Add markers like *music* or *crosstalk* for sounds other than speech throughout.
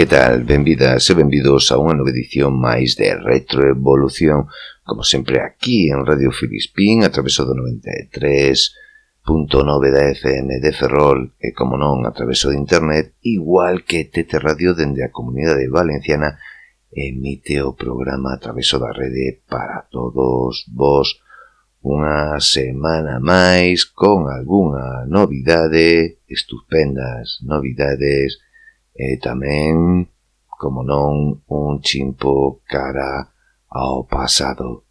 Que tal? Benvidas e benvidos a unha nova edición máis de Retroevolución, como sempre aquí en Radio Filispín, a través do 93.9 da FM de Ferrol e, como non, a través de internet, igual que TT Radio dende a Comunidade Valenciana emite o programa a través da rede para todos vos unha semana máis con algunha novidade, estupendas novidades, e tamén, como non, un chimpo cara ao pasado.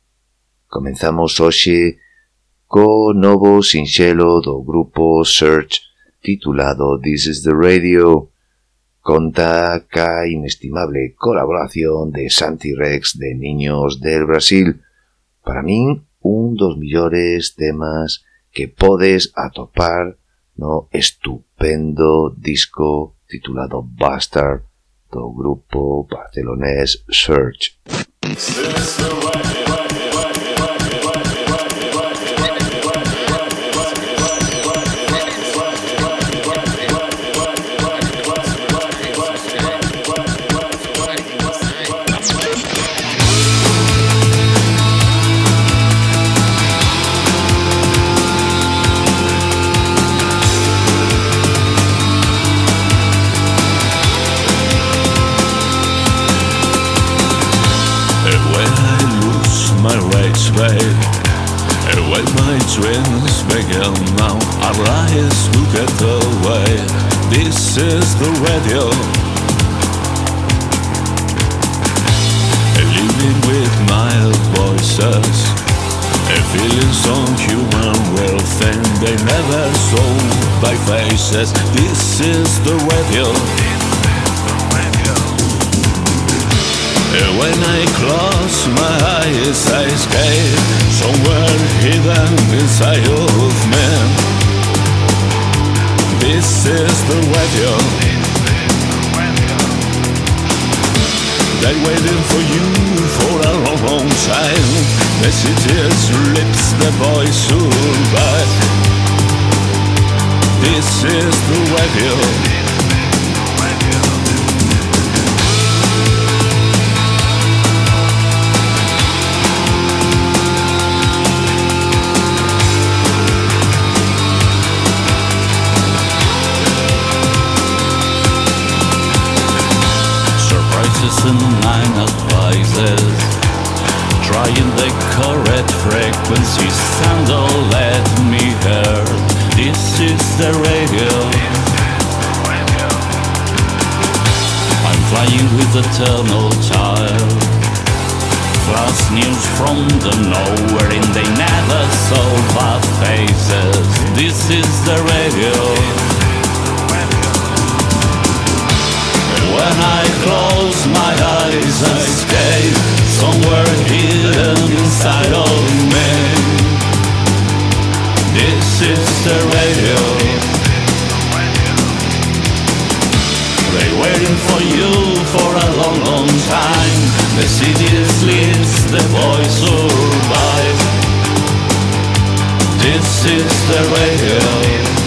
Comenzamos hoxe co novo sinxelo do grupo Search titulado This is the Radio, conta ca inestimable colaboración de Santi Rex de Niños del Brasil, para min un dos millores temas que podes atopar no estupendo disco titulado Bastard do grupo barcelonés Search. Dreams begin now. Our eyes will get away. This is the radio. Living with mild voices. Feelings on human wealth And they never saw by faces. This is the radio When I close my eyes I escape Somewhere hidden inside of me. This is the radio They're waiting for you for a long, long time. Messages, lips, the voice survive This is the radio and nine advises Trying the correct frequency sound or let me hear. This is the radio. I'm flying with eternal child. Flash news from the nowhere and they never solve our faces. This is the radio When I close my eyes I escape Somewhere hidden inside of me. This is the radio. They waiting for you for a long, long time. The city sleeps, the voice survives This is the radio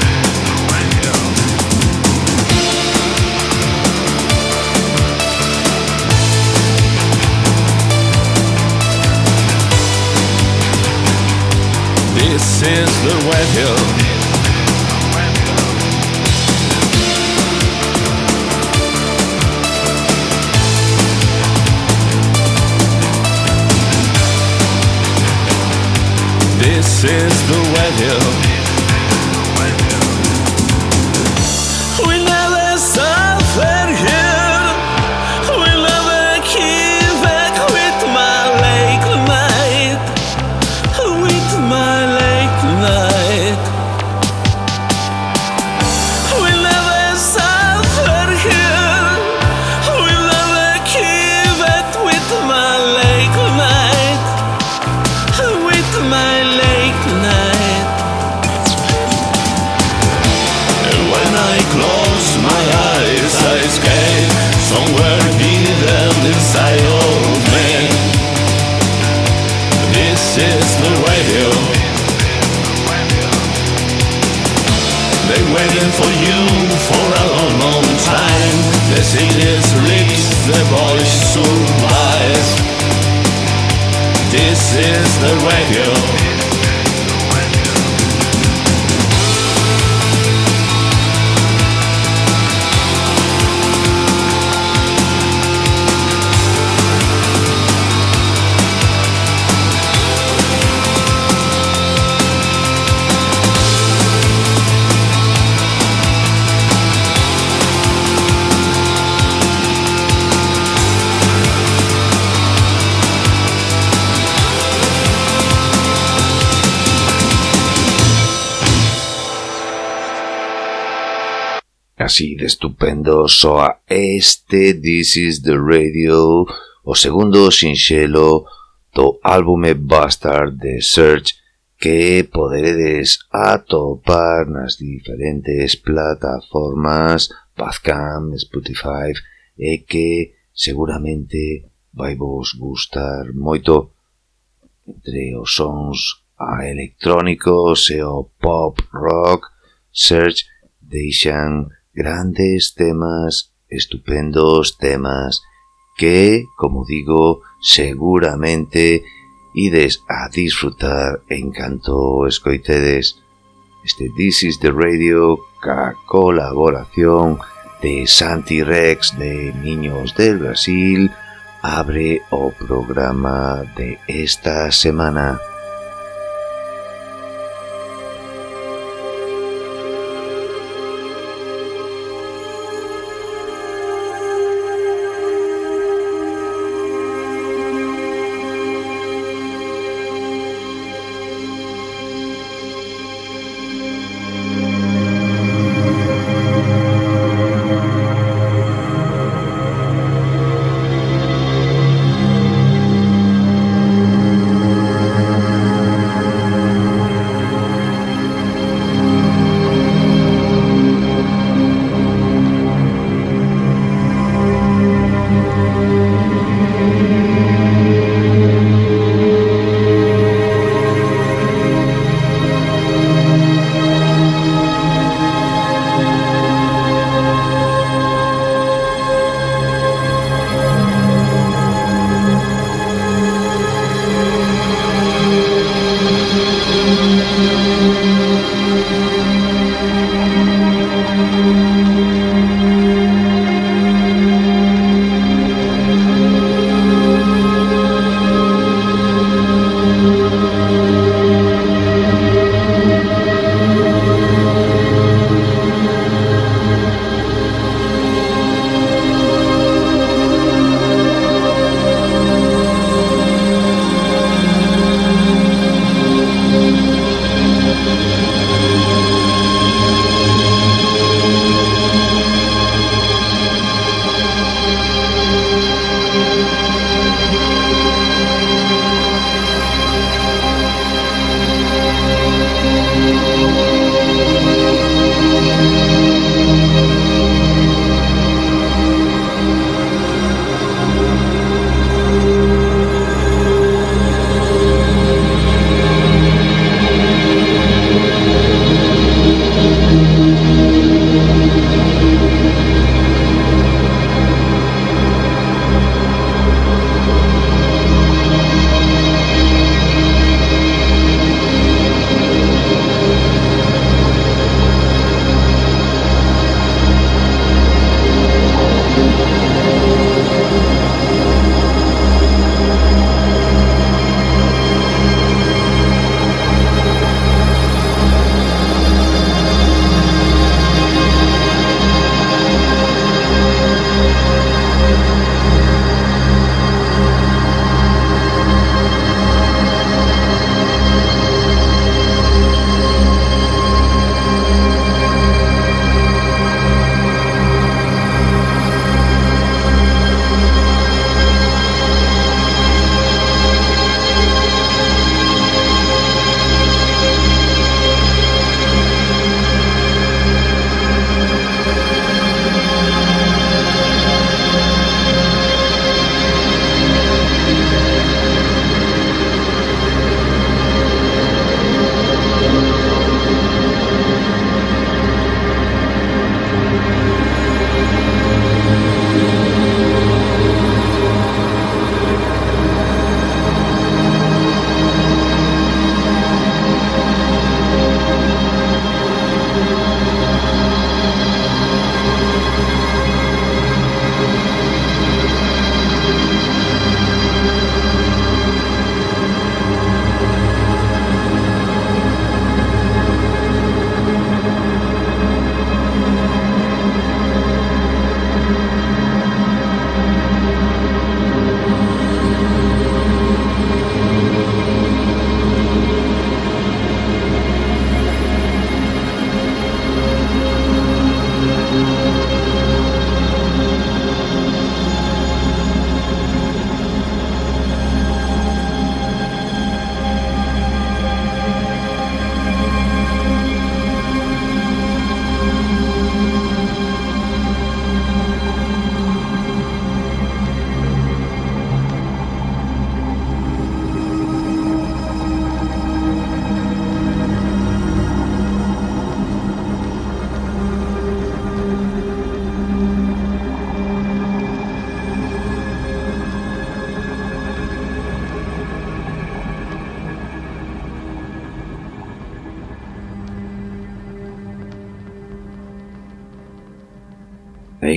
This is the radio. This is the radio. Estupendo soa este This is the Radio, o segundo sinxelo do álbume Bastard de Search que poderedes atopar nas diferentes plataformas Bandcamp, Spotify e que seguramente vai vos gustar moito entre os sons a electrónicos e o pop rock Search deixan Grandes temas, estupendos temas, que, como digo, seguramente ides a disfrutar en canto escoitedes. Este This is the Radio ca colaboración de Santi Rex de Niños del Brasil abre o programa de esta semana.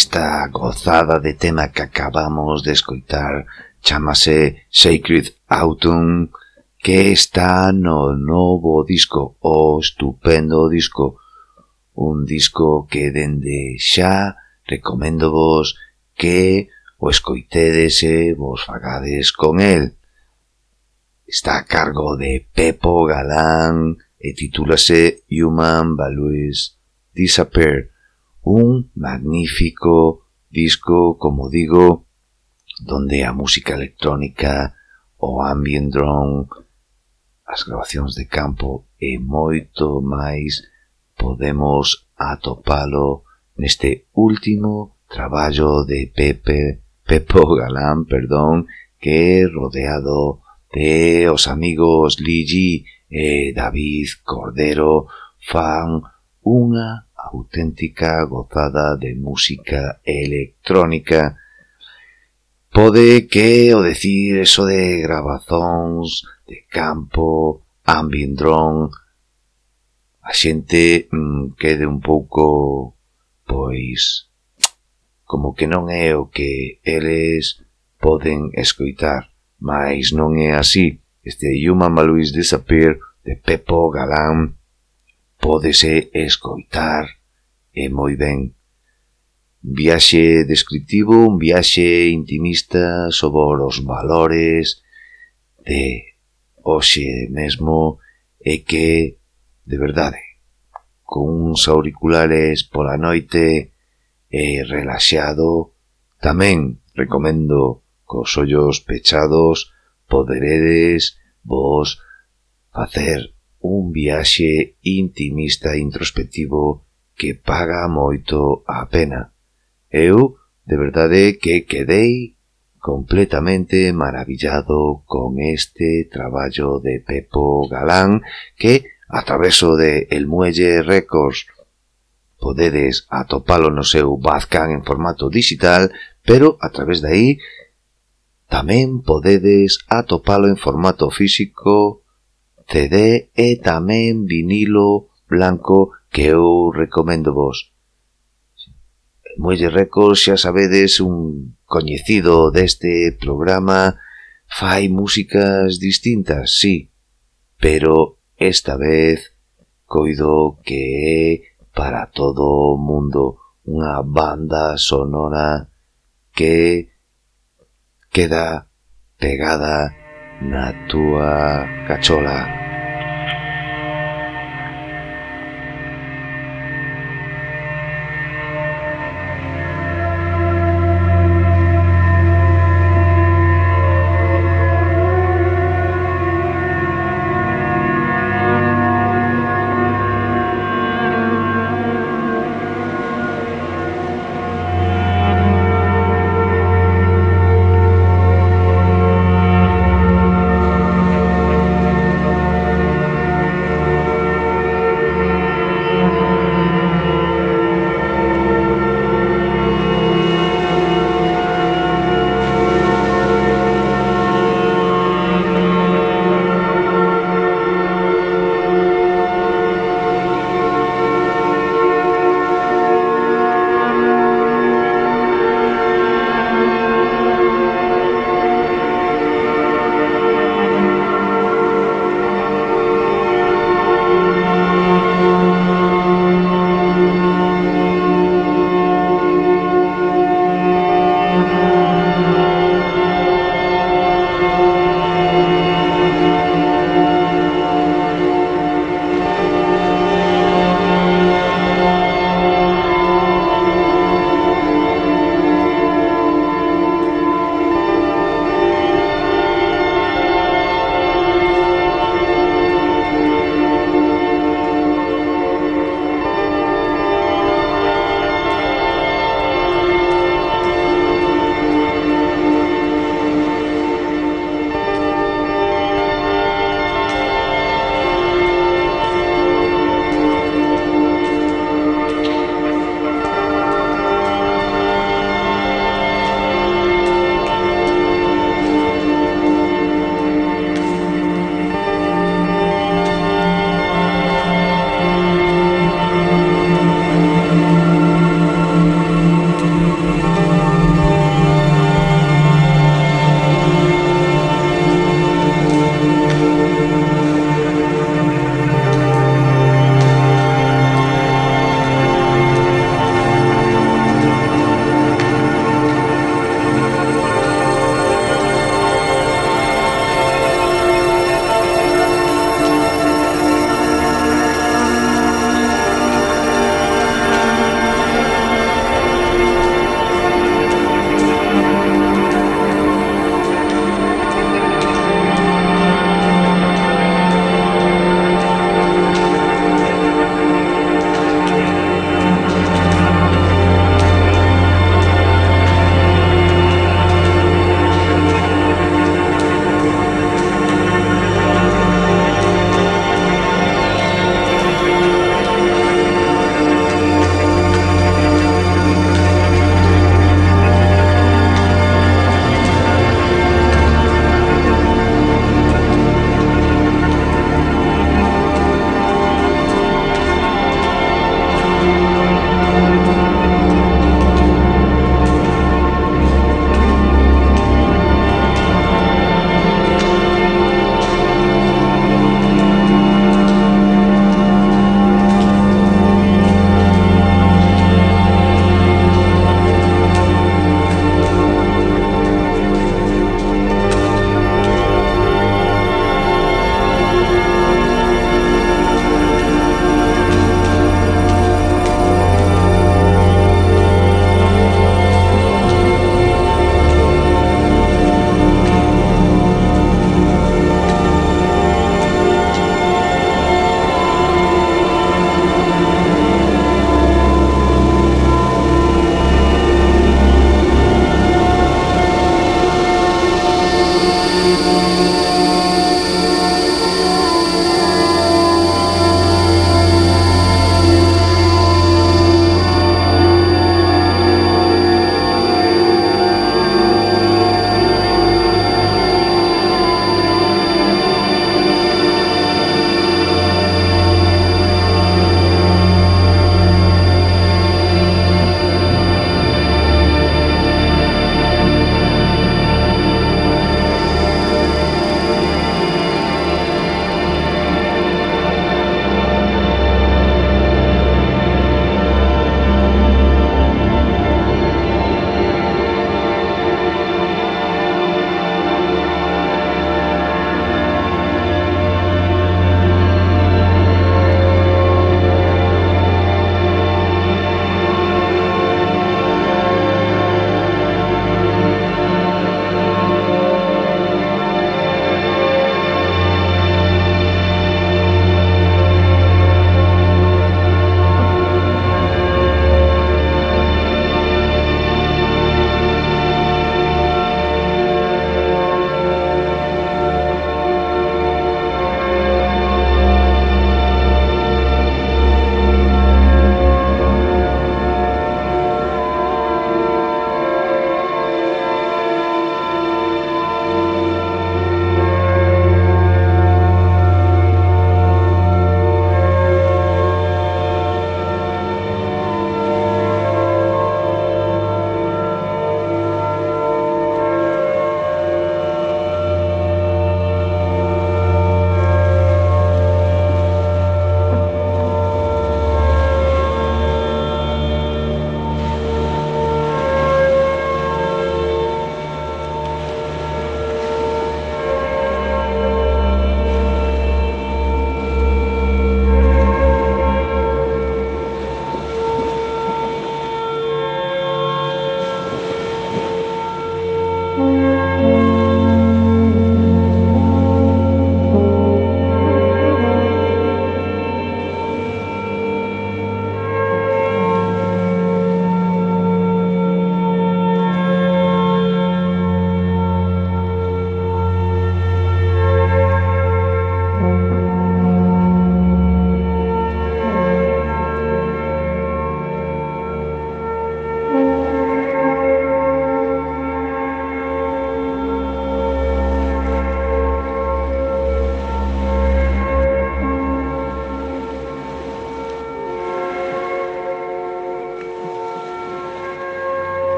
Esta gozada de tema que acabamos de escoitar chamase Sacred Autumn que está no novo disco, o estupendo disco, un disco que dende xa recomendo vos que o escoitedes e vos fagades con el. Está a cargo de Pepo Galán e titúlase Human Values Disappear un magnífico disco, como digo, donde a música electrónica, o ambient drone, as grabacións de campo e moito máis podemos atopalo neste último traballo de Pepe, Pepo Galán, perdón, que é rodeado de os amigos Ligi e David Cordero fan unha auténtica gozada de música electrónica. Pode que o decir eso de grabazóns, de campo, ambient drone, a xente mm, quede un pouco, pois, como que non é o que eles poden escoitar, mas non é así. Este Human Maluis Disappear de Pepo Galán pódese escoitar E moi ben. Viaxe descriptivo, un viaxe intimista sobre os valores de hoxe mesmo e que, de verdade, con uns auriculares pola noite e relaxado, tamén recomendo cos ollos pechados poderedes vos facer un viaxe intimista introspectivo que paga moito a pena. Eu, de verdade, que quedei completamente maravillado con este traballo de Pepo Galán que, a traveso de El Muelle Records, podedes atopalo no seu Bazcan en formato digital, pero a través de aí tamén podedes atopalo en formato físico CD e tamén vinilo blanco que eu recomendo vos. Muelle Records, xa sabedes, un coñecido deste programa fai músicas distintas, sí, pero esta vez coido que é para todo o mundo unha banda sonora que queda pegada na túa cachola.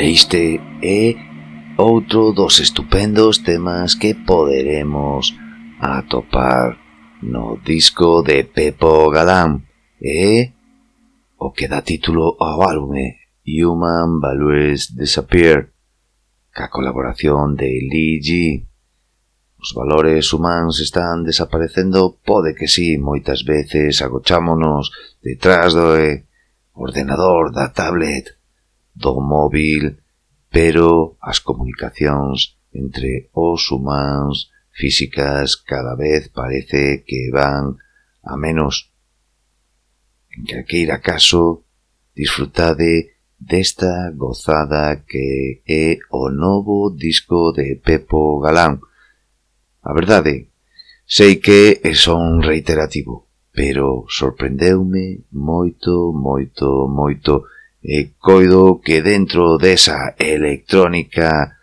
E este é outro dos estupendos temas que poderemos atopar no disco de Pepo Galán e o que dá título ao álbume Human Values Disappear ca colaboración de Lee G. Os valores humanos están desaparecendo, pode que sí, moitas veces agochámonos detrás do ordenador da tablet do móvil, pero as comunicacións entre os humanos físicas cada vez parece que van a menos. En calqueira caso, disfrutade desta gozada que é o novo disco de Pepo Galán. A verdade, sei que son reiterativo, pero sorprendeume moito, moito, moito E coido que dentro desa electrónica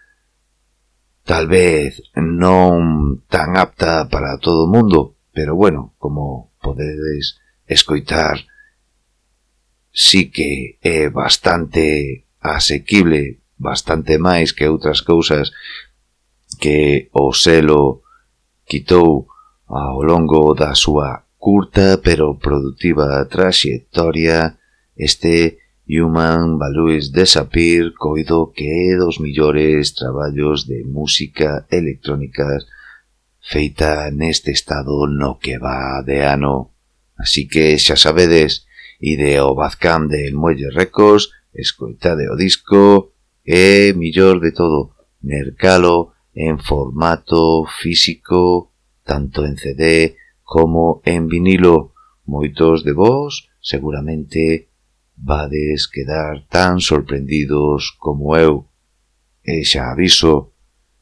tal vez non tan apta para todo o mundo, pero bueno, como podedes escoitar, sí que é bastante asequible, bastante máis que outras cousas que o selo quitou ao longo da súa curta pero productiva traxectoria este Human Values Disappear coido que é dos millores traballos de música electrónica feita neste estado no que va de ano. Así que xa sabedes, ide ao Bazcam de Muelle Records, escoitade o disco e, millor de todo, mercalo en formato físico, tanto en CD como en vinilo. Moitos de vos seguramente vades quedar tan sorprendidos como eu. E xa aviso,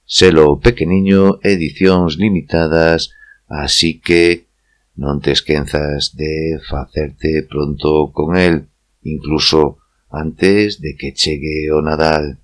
selo pequeniño, edicións limitadas, así que non te esquenzas de facerte pronto con el, incluso antes de que chegue o Nadal.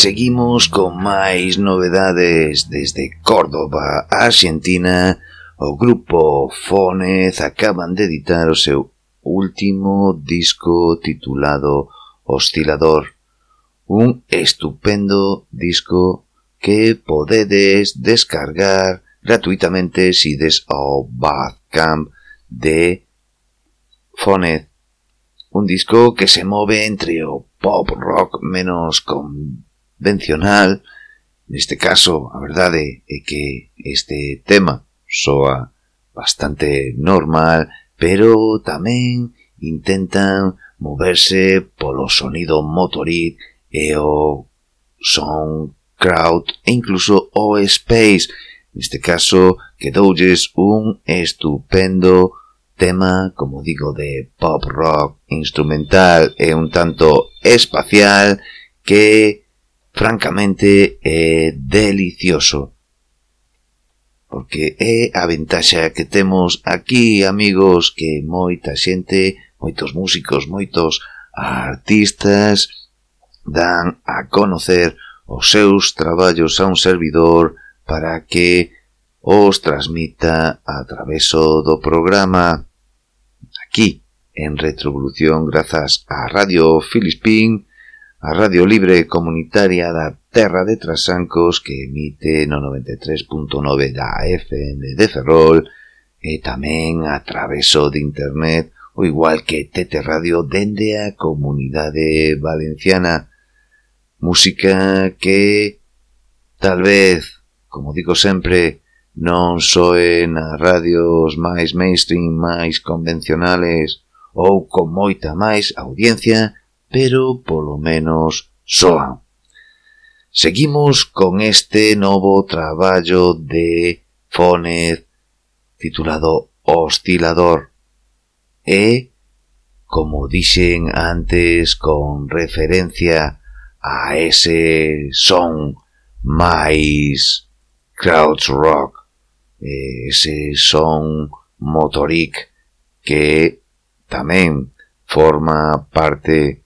seguimos con máis novedades desde Córdoba, Argentina. O grupo Fonez acaban de editar o seu último disco titulado Oscilador. Un estupendo disco que podedes descargar gratuitamente si des ao Bandcamp de Fonez. Un disco que se move entre o pop rock menos con convencional. Neste caso, a verdade é que este tema soa bastante normal, pero tamén intentan moverse polo sonido motorit e o son crowd e incluso o space. Neste caso, quedoulles un estupendo tema, como digo, de pop rock instrumental e un tanto espacial que francamente é delicioso. Porque é a ventaxa que temos aquí, amigos, que moita xente, moitos músicos, moitos artistas dan a conocer os seus traballos a un servidor para que os transmita a traveso do programa aquí en Retrovolución grazas a Radio Filispín a Radio Libre Comunitaria da Terra de Trasancos que emite no 93.9 da FM de Ferrol e tamén a traveso de internet o igual que Tete Radio dende a comunidade valenciana. Música que, tal vez, como digo sempre, non soe nas radios máis mainstream, máis convencionales ou con moita máis audiencia, pero polo menos soan. Seguimos con este novo traballo de Fonez titulado Oscilador e, como dixen antes con referencia a ese son máis crowd rock, ese son motoric que tamén forma parte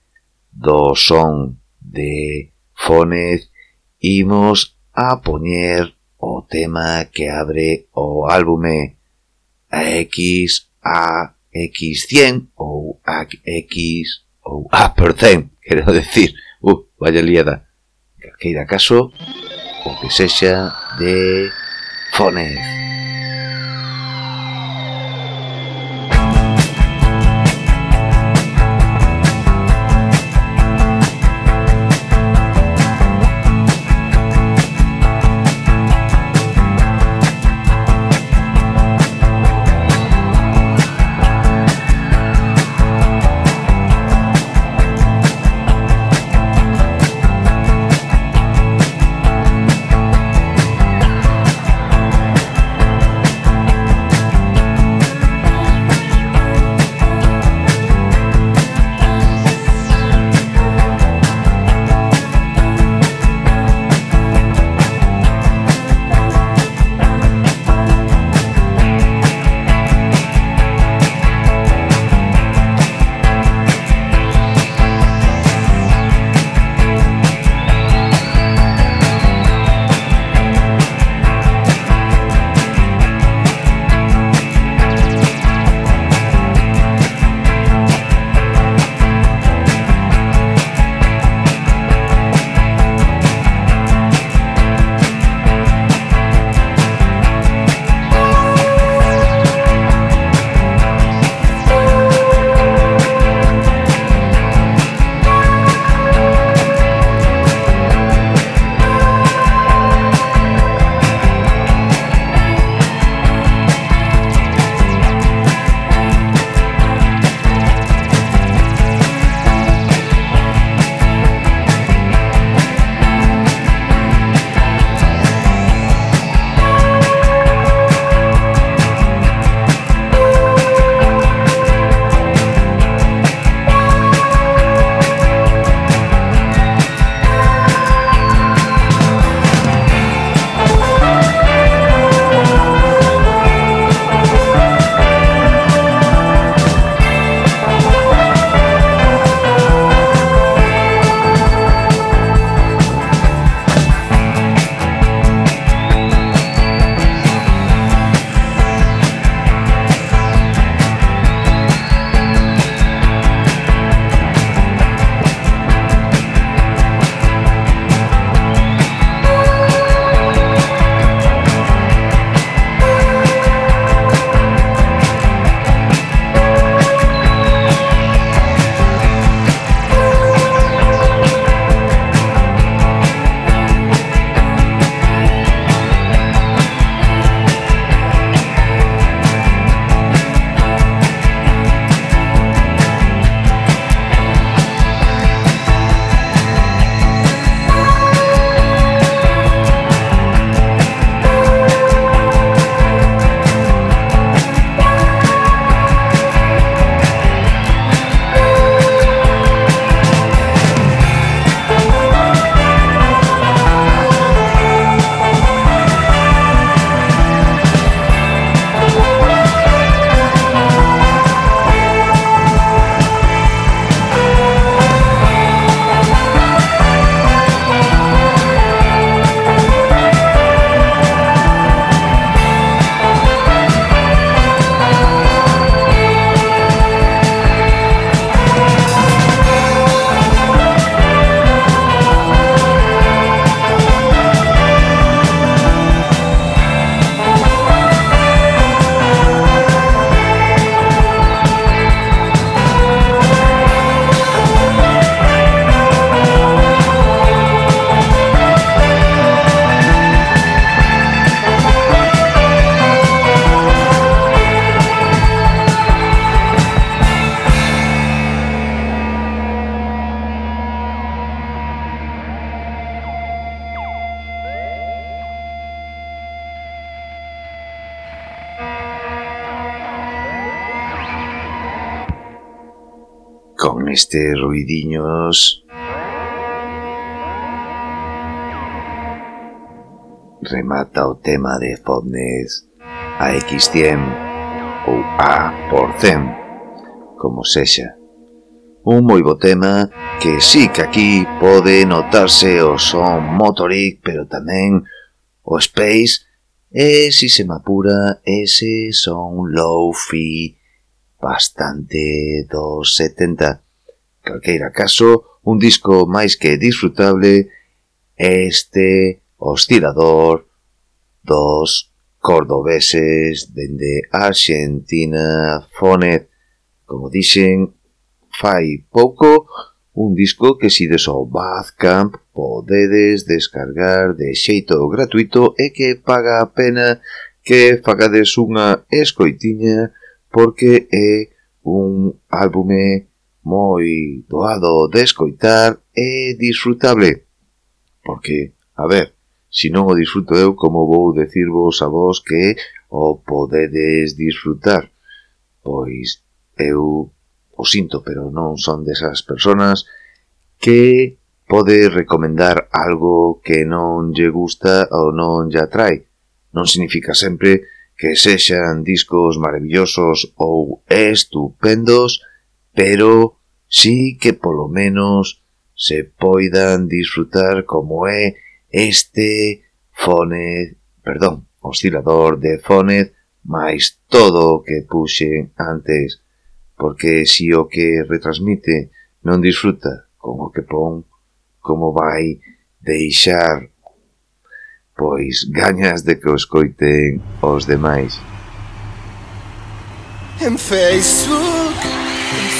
do son de Fonez imos a poñer o tema que abre o álbume X a X100 ou a *laughs* X ou a percent, quero decir, uh, vaya liada. Calqueira caso, o que sexa de Fonez. estes ruidiños remata o tema de Fodnes a X100 ou A por 100, como sexa. Un moi bo tema que sí que aquí pode notarse o son motoric, pero tamén o space, e si se me apura ese son low-fi bastante dos 70 calqueira caso, un disco máis que disfrutable, este oscilador dos cordobeses dende Argentina Fonet. Como dixen, fai pouco, un disco que si des ao Bandcamp podedes descargar de xeito gratuito e que paga a pena que facades unha escoitiña porque é un álbume moi doado de escoitar e disfrutable. Porque, a ver, si non o disfruto eu, como vou decirvos a vos que o podedes disfrutar? Pois eu o sinto, pero non son desas personas que pode recomendar algo que non lle gusta ou non lle atrae. Non significa sempre que sexan discos maravillosos ou estupendos, pero sí que polo menos se poidan disfrutar como é este fone, perdón, oscilador de fone, máis todo o que puxen antes, porque si o que retransmite non disfruta con o que pon, como vai deixar pois gañas de que o escoiten os demais. En Facebook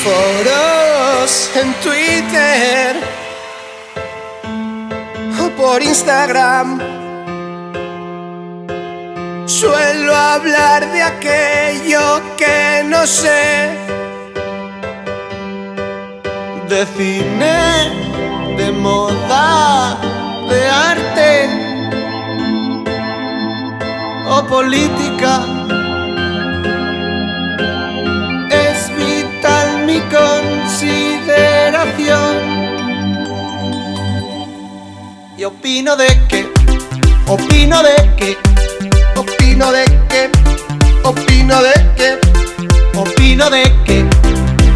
foros, en Twitter o por Instagram Suelo hablar de aquello que no sé De cine, de moda, de arte o política. Consideración. Y opino de que, opino de que, opino de que, opino de que, opino de que,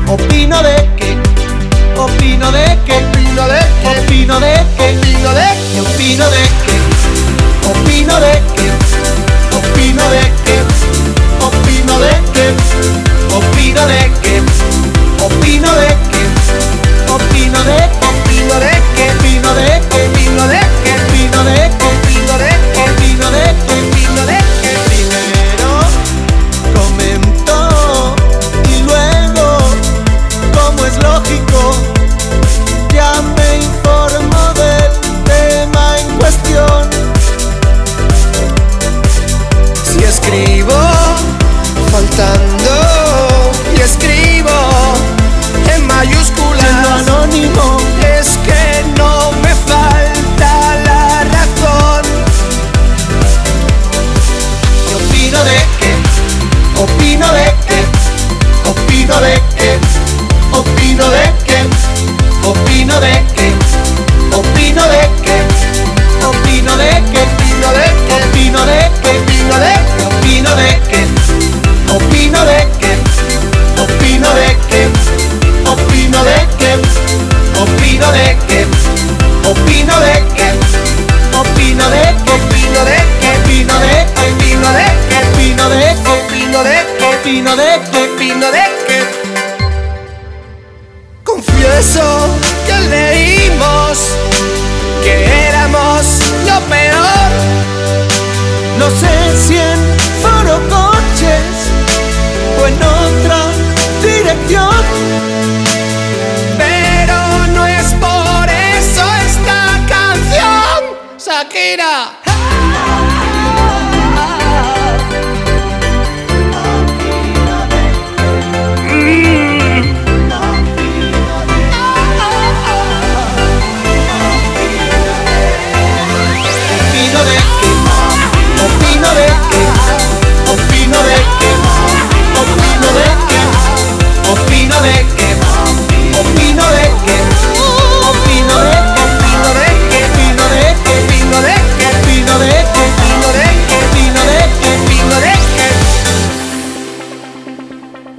opino de que, opino de que, opino de que, opino de que, opino de que, opino de que, opino de que opino de que, opino de que, opino de que, opino de que, opino de, opino de que, opino de, opino de que, opino de, opino de, opino de, opino de.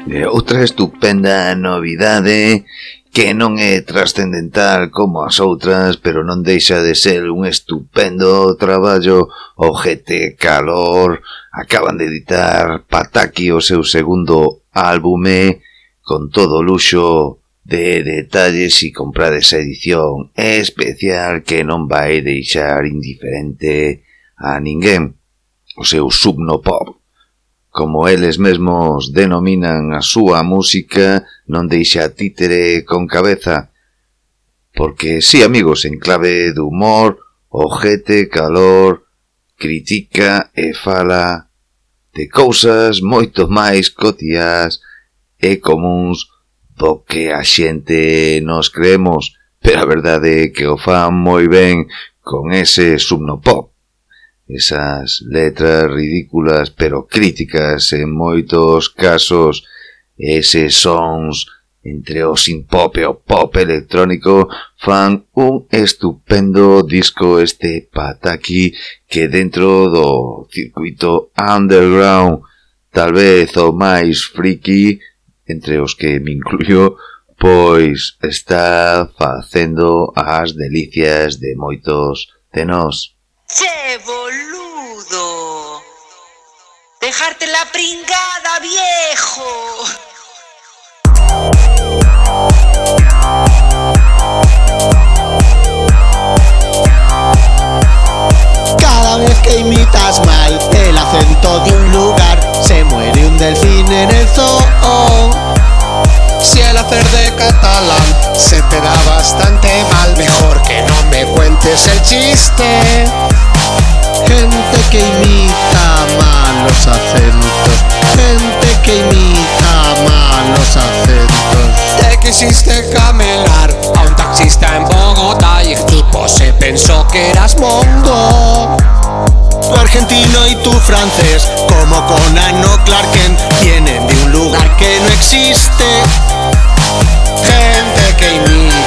E outra estupenda novidade que non é trascendental como as outras, pero non deixa de ser un estupendo traballo o GT Calor. Acaban de editar Pataki o seu segundo álbume con todo luxo de detalles e comprar esa edición especial que non vai deixar indiferente a ninguén o seu subno pop como eles mesmos denominan a súa música, non deixa títere con cabeza. Porque sí, amigos, en clave de humor, ojete, calor, critica e fala de cousas moito máis cotiás e comuns do que a xente nos creemos, pero a verdade é que o fan moi ben con ese subnopop esas letras ridículas pero críticas en moitos casos, eses sons entre o simpope o pop electrónico fan un estupendo disco este pataki que dentro do circuito underground tal vez o máis friki entre os que me incluyo pois está facendo as delicias de moitos de nós. Che, boludo. Dejarte la pringada, viejo. Cada vez que imitas mal el acento de un lugar, se muere un delfín en el zoo. Si el hacer de catalán se te da bastante mal, mejor que no me cuentes el chiste. Gente que imita mal los acentos, gente que imita mal los acentos. Te quisiste camelar a un taxista en Bogotá y el tipo se pensó que eras mongo. Tu argentino y tu francés, como Conan o Clark Kent, vienen de un lugar que no existe. Gente que imita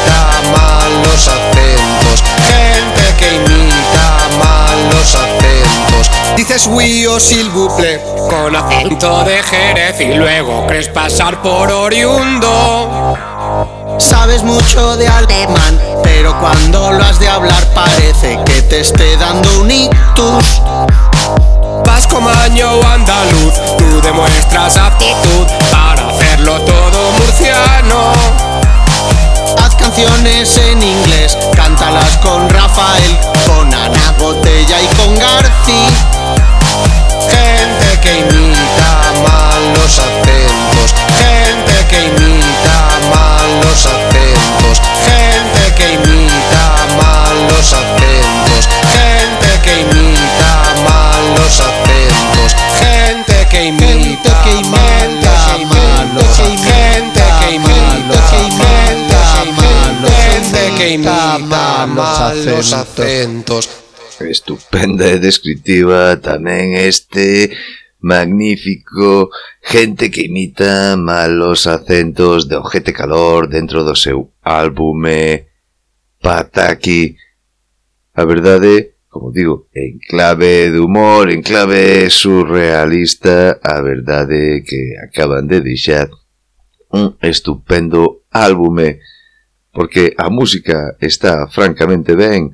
Dices oui o s'il vous plaît, con acento de Jerez y luego crees pasar por oriundo. Sabes mucho de alemán, pero cuando lo has de hablar parece que te esté dando un ictus. Vasco, maño o andaluz, tú demuestras aptitud para hacerlo todo murciano. Haz canciones en inglés, cántalas con Rafael, con Ana Botella y con Garci. Gente que imita mal los acentos, Quita malos acentos. Estupenda e descriptiva tamén este magnífico gente que imita malos acentos de Ojete Calor dentro do seu álbume Pataki. A verdade, como digo, en clave de humor, en clave surrealista, a verdade que acaban de deixar un estupendo álbume porque a música está francamente ben,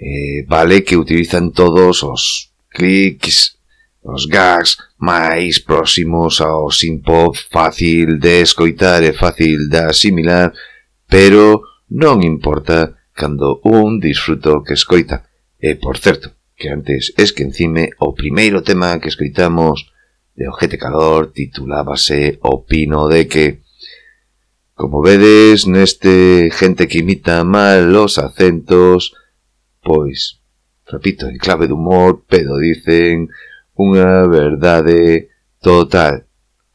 eh, vale que utilizan todos os clics, os gags máis próximos ao synth-pop fácil de escoitar e fácil de asimilar, pero non importa cando un disfruto que escoita. E, por certo, que antes es que encime o primeiro tema que escoitamos de Ojete Calor titulábase Opino de que Como vedes, neste gente que imita mal os acentos, pois, repito, en clave de humor, pero dicen unha verdade total.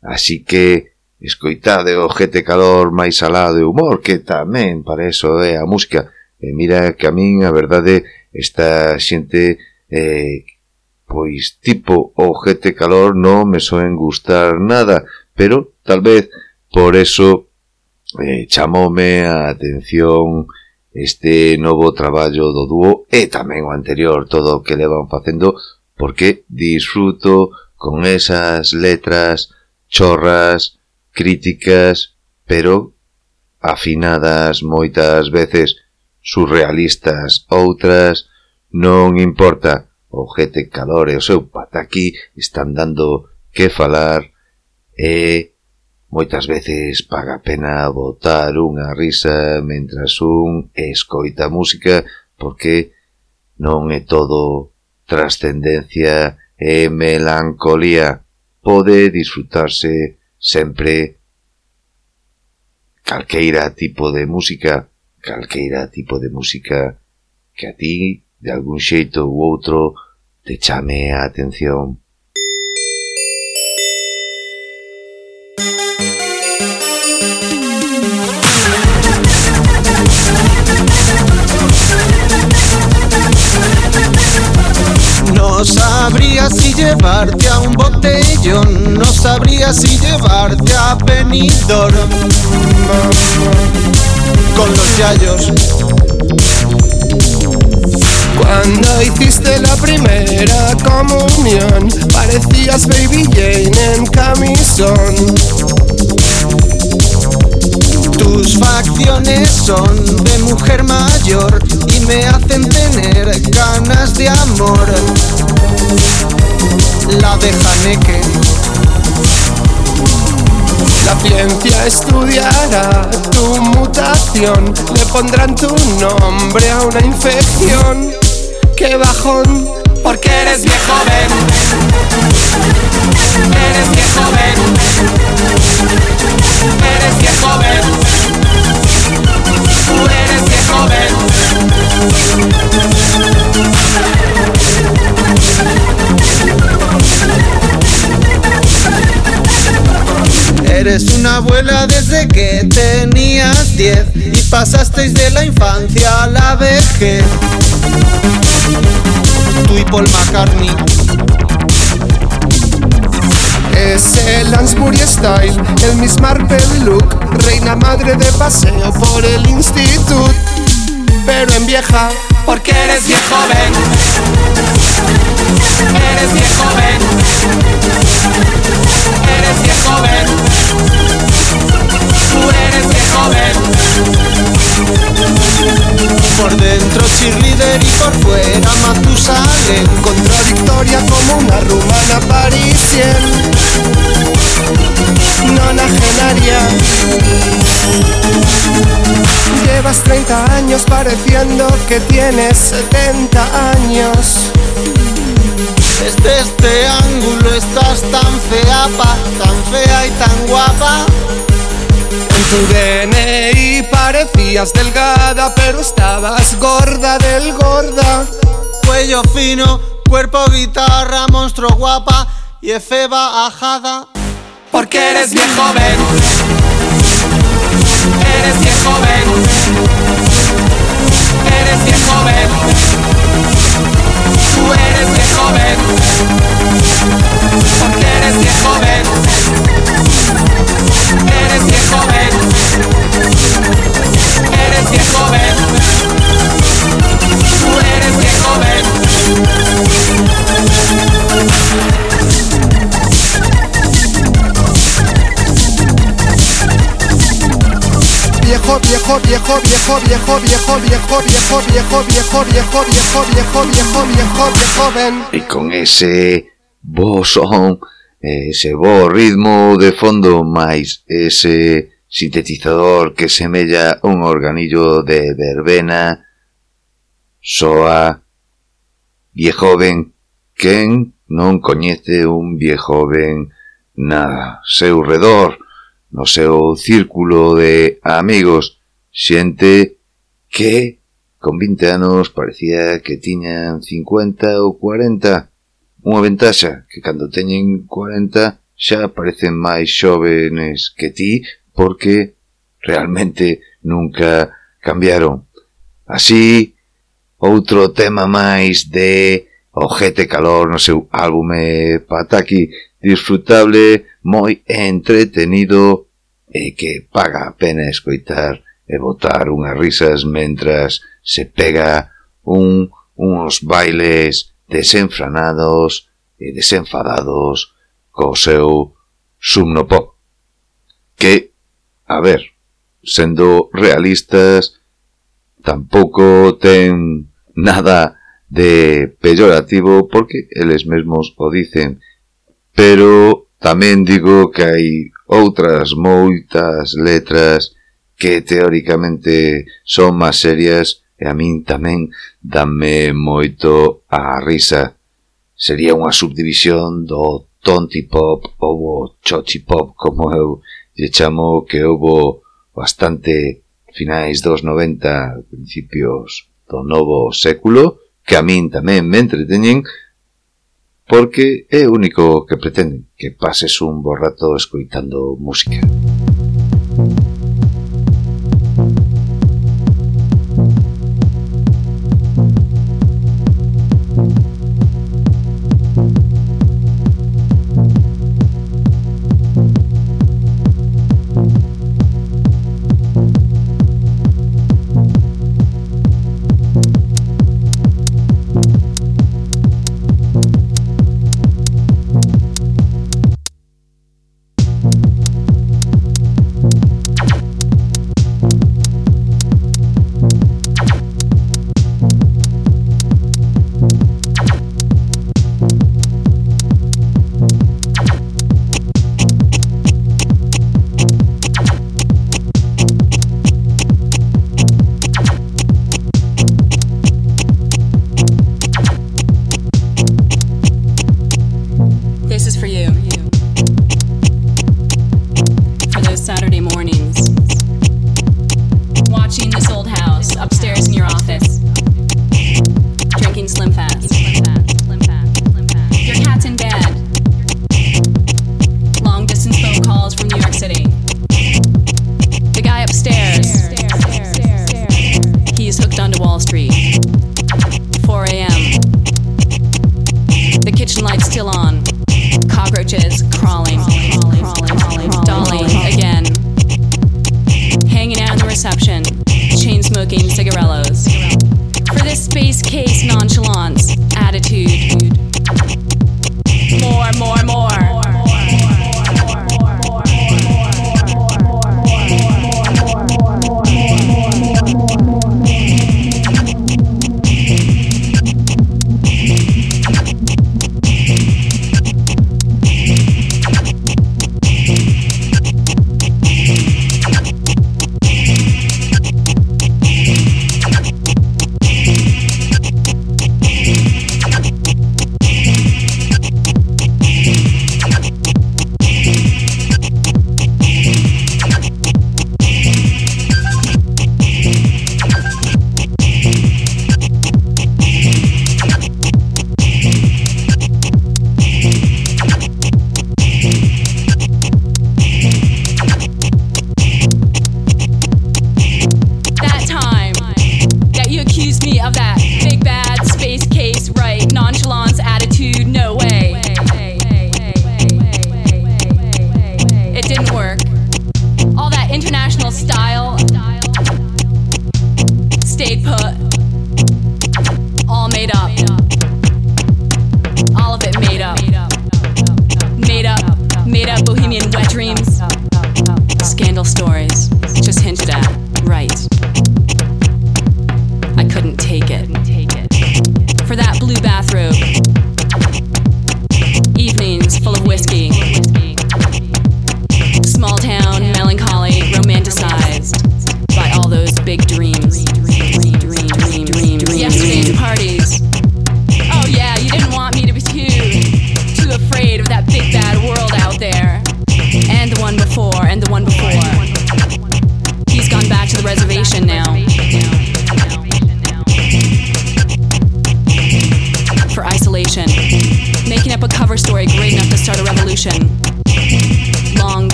Así que, escoitade o jete calor máis salado de humor, que tamén para eso é a música. E mira que a min, a verdade, esta xente, eh, pois tipo o jete calor non me soen gustar nada, pero tal vez por eso eh, chamoume a atención este novo traballo do dúo e tamén o anterior, todo o que levan facendo, porque disfruto con esas letras chorras, críticas, pero afinadas moitas veces, surrealistas outras, non importa, o Gete Calor e o seu pataquí están dando que falar e Moitas veces paga pena botar unha risa mentras un escoita música porque non é todo trascendencia e melancolía. Pode disfrutarse sempre calqueira tipo de música, calqueira tipo de música que a ti, de algún xeito ou outro, te chame a atención. Llevarte a un botellón, no sabría si llevarte a Benidorm con los yayos. Cuando hiciste la primera comunión, parecías Baby Jane en camisón. Tus facciones son de mujer mayor y me hacen tener ganas de amor. La de Haneke. La ciencia estudiará tu mutación, le pondrán tu nombre a una infección. ¡Qué bajón! Porque eres viejo, ven. Eres viejo, ven. Eres viejo, ven. Tú eres viejo, ven. Eres una abuela desde que tenías 10 y pasasteis de la infancia a la vejez. Tú y Paul McCartney. Es el Lansbury Style, el Miss Marple look, reina madre de paseo por el instituto, pero en vieja. Porque eres viejo, ven. Eres viejo, ven. Eres viejo, ven. Tú eres viejo, ven. Por dentro cheerleader y por fuera Matusalén. Contradictoria como una rumana parisien, nonagenaria. Llevas 30 años pareciendo que tienes 70 años. Desde este ángulo estás tan fea, pa, tan fea y tan guapa. En tu DNI parecías delgada, pero estabas gorda del gorda. Cuello fino, cuerpo guitarra, monstruo guapa y efeba ajada. Porque eres viejo, ven. Eres viejo, ven. Eres viejo, ven. Tú eres viejo, ven. E con ese bo son, ese bo ritmo de fondo máis ese sintetizador que semella un organillo de verbena soa viejoven quen non coñece un viejoven na seu redor no seu círculo de amigos, xente que con 20 anos parecía que tiñan 50 ou 40, unha ventaxa que cando teñen 40 xa parecen máis xóvenes que ti porque realmente nunca cambiaron. Así, outro tema máis de Ojete Calor no seu álbume Pataki disfrutable, moi entretenido e que paga a pena escoitar e botar unhas risas mentras se pega un uns bailes desenfranados e desenfadados co seu sumnopop. Que, a ver, sendo realistas, tampouco ten nada de peyorativo porque eles mesmos o dicen pero tamén digo que hai outras moitas letras que teóricamente son máis serias e a min tamén dame moito a risa. Sería unha subdivisión do tonti pop ou o chochi pop como eu lle chamo que houve bastante finais dos 90, principios do novo século, que a min tamén me entreteñen, porque é único que pretenden que pases un bo rato escoitando música. Música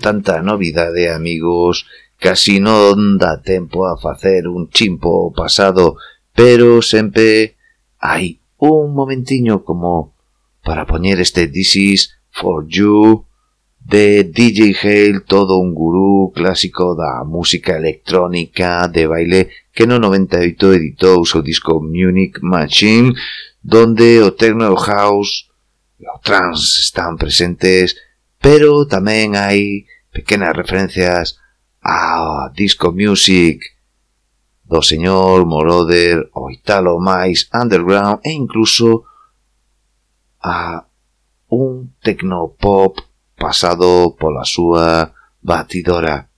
tanta novidade, amigos, casi non dá tempo a facer un chimpo pasado, pero sempre hai un momentiño como para poñer este This is for you de DJ Hale, todo un gurú clásico da música electrónica de baile que no 98 editou o seu disco Munich Machine, donde o techno house e o trance están presentes pero tamén hai pequenas referencias a disco music do señor Moroder o Italo máis underground e incluso a un tecnopop pasado pola súa batidora.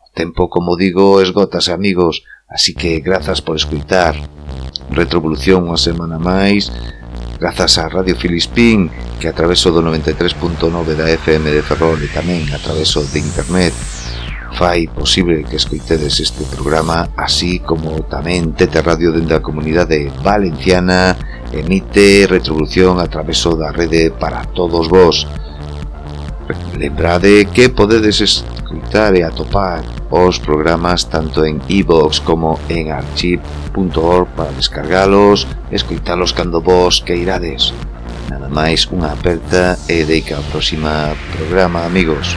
O tempo, como digo, esgotase, amigos, así que grazas por escutar. Retrovolución unha semana máis grazas a Radio Filispín, que a traveso do 93.9 da FM de Ferrol e tamén a traveso de Internet, fai posible que escoitedes este programa, así como tamén Tete Radio dende a comunidade valenciana emite retribución a traveso da rede para todos vos. Lembrade que podedes escoitar e atopar os programas tanto en iVoox como en archive.org para descargalos e escoitalos cando vos queirades. Nada máis unha aperta e deica ao próxima programa, amigos.